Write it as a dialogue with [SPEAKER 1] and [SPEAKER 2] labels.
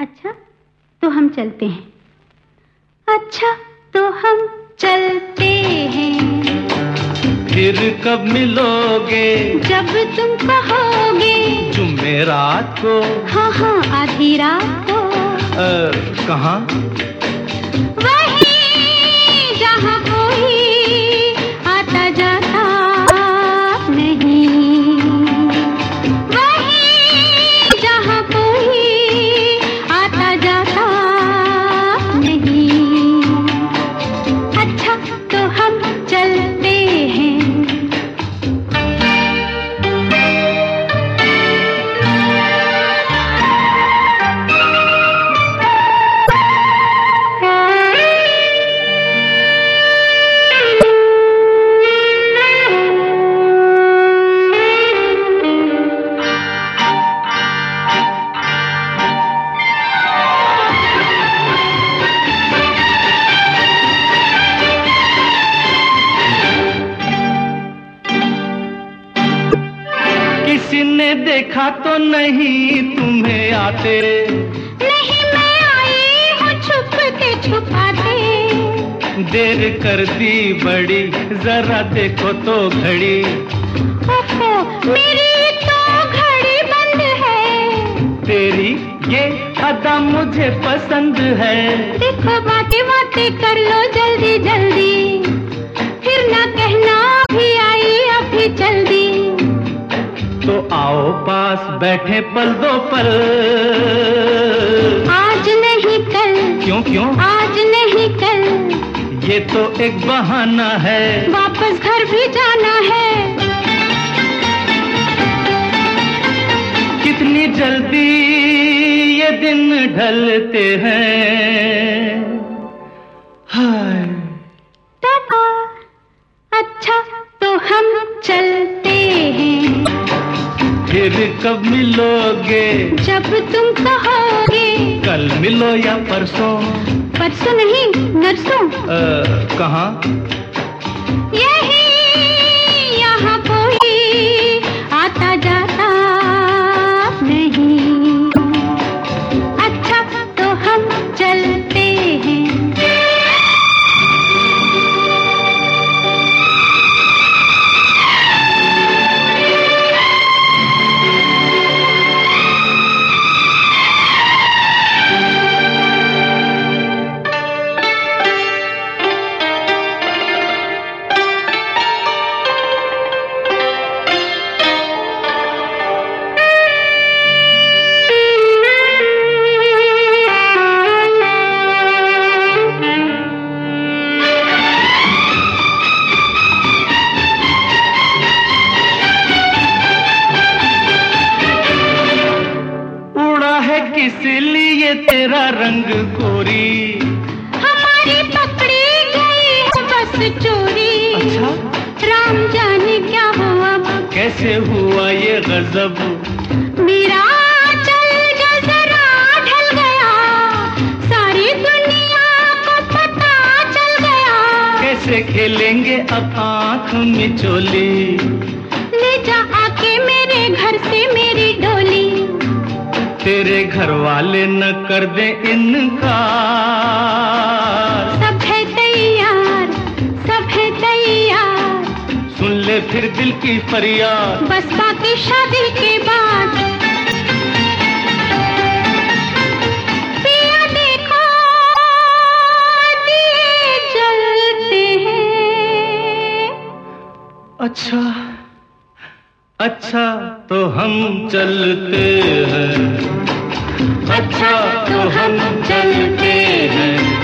[SPEAKER 1] अच्छा तो हम चलते हैं। अच्छा तो हम चलते हैं।
[SPEAKER 2] फिर कब मिलोगे?
[SPEAKER 1] जब तुम कहोगे।
[SPEAKER 2] जुमेरात को।
[SPEAKER 1] हाँ हाँ आधी रात को।
[SPEAKER 2] कहाँ? देखा तो नहीं तुम्हें आते।
[SPEAKER 1] नहीं मैं आई हूँ छुप के छुपाते।
[SPEAKER 2] देर कर दी बड़ी जरा देखो तो घड़ी।
[SPEAKER 1] ओहो मेरी तो घड़ी बंद है।
[SPEAKER 2] तेरी ये अदा मुझे पसंद है।
[SPEAKER 1] देखो बातें बातें कर लो जल्दी जल्दी।
[SPEAKER 2] पास बैठे पल दो पल
[SPEAKER 1] आज नहीं कल।
[SPEAKER 2] क्यों क्यों?
[SPEAKER 1] आज नहीं कल।
[SPEAKER 2] ये तो एक बहाना है।
[SPEAKER 1] वापस घर भी जाना है।
[SPEAKER 2] कितनी जल्दी ये दिन ढलते हैं। हाय।
[SPEAKER 1] अच्छा तो हम चलते
[SPEAKER 2] फिर कब मिलोगे?
[SPEAKER 1] जब तुम कहोगे।
[SPEAKER 2] कल मिलो या परसों?
[SPEAKER 1] परसों नहीं नरसों।
[SPEAKER 2] कहा?
[SPEAKER 1] यहाँ है
[SPEAKER 2] किस लिए तेरा रंग गोरी?
[SPEAKER 1] हमारी पकड़ी गई है बस चोरी।
[SPEAKER 2] अच्छा।
[SPEAKER 1] राम जाने क्या हुआ?
[SPEAKER 2] कैसे हुआ ये गजब?
[SPEAKER 1] मेरा चल जो जरा ढल गया। सारी दुनिया पता चल गया।
[SPEAKER 2] कैसे खेलेंगे अब आँख चोली
[SPEAKER 1] ले जा आके मेरे घर से मेरी
[SPEAKER 2] तेरे घर वाले न कर दे इनकार।
[SPEAKER 1] सब है तैयार सब है तैयार।
[SPEAKER 2] सुन ले फिर दिल की फरियाद।
[SPEAKER 1] बस बाकी शादी के बाद। हैं।
[SPEAKER 2] अच्छा अच्छा तो हम चलते हैं। अच्छा तो हम चलते हैं।